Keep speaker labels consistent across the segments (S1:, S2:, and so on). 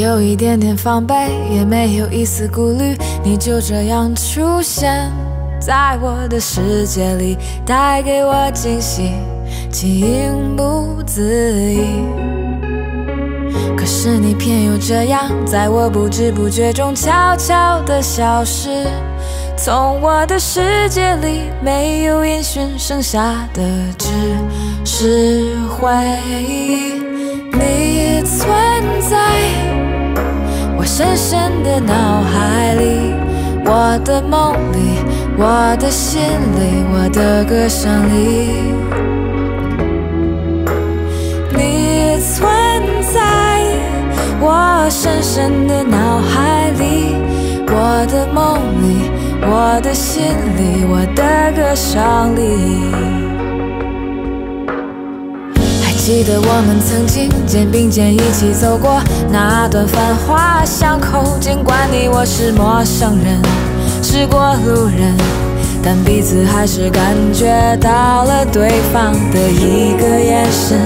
S1: 有一点点防备，也没有一丝顾虑，你就这样出现在我的世界里，带给我惊喜，情不自已。可是你偏又这样，在我不知不觉中悄悄地消失，从我的世界里没有音讯，剩下的只是回忆。你存在深深的脑海里，我的梦里，我的心里，我的歌声里。你存在我深深的脑海里，我的梦里，我的心里，我的歌声里。记得我们曾经肩并肩一起走过那段繁华巷口，尽管你我是陌生人，是过路人，但彼此还是感觉到了对方的一个眼神，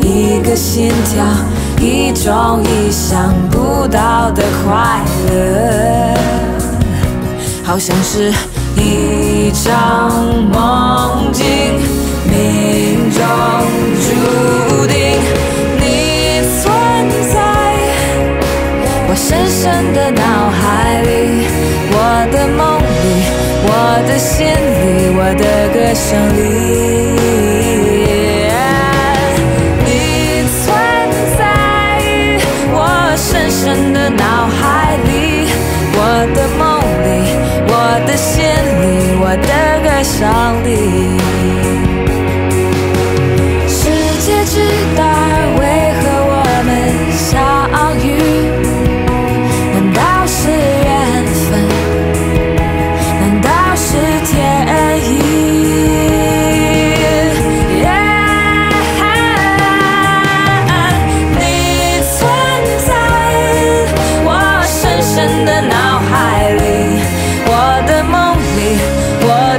S1: 一个心跳，一种意想不到的快乐，好像是一场梦境，命中注定。你存在我深深的脑海里，我的梦里，我的心里，我的歌声里。你存在我深深的脑海里，我的梦里，我的心里，我的歌声里。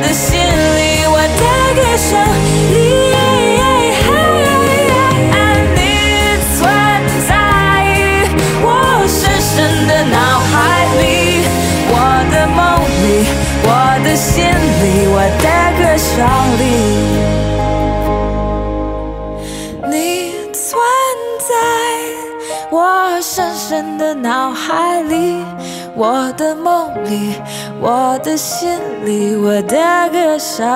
S1: 的心里，我的歌声里。你存在我深深的脑海里，我的梦里，我的心里，我的歌声里。你存在我深深的脑海里，我的梦里，我的心里，我的歌声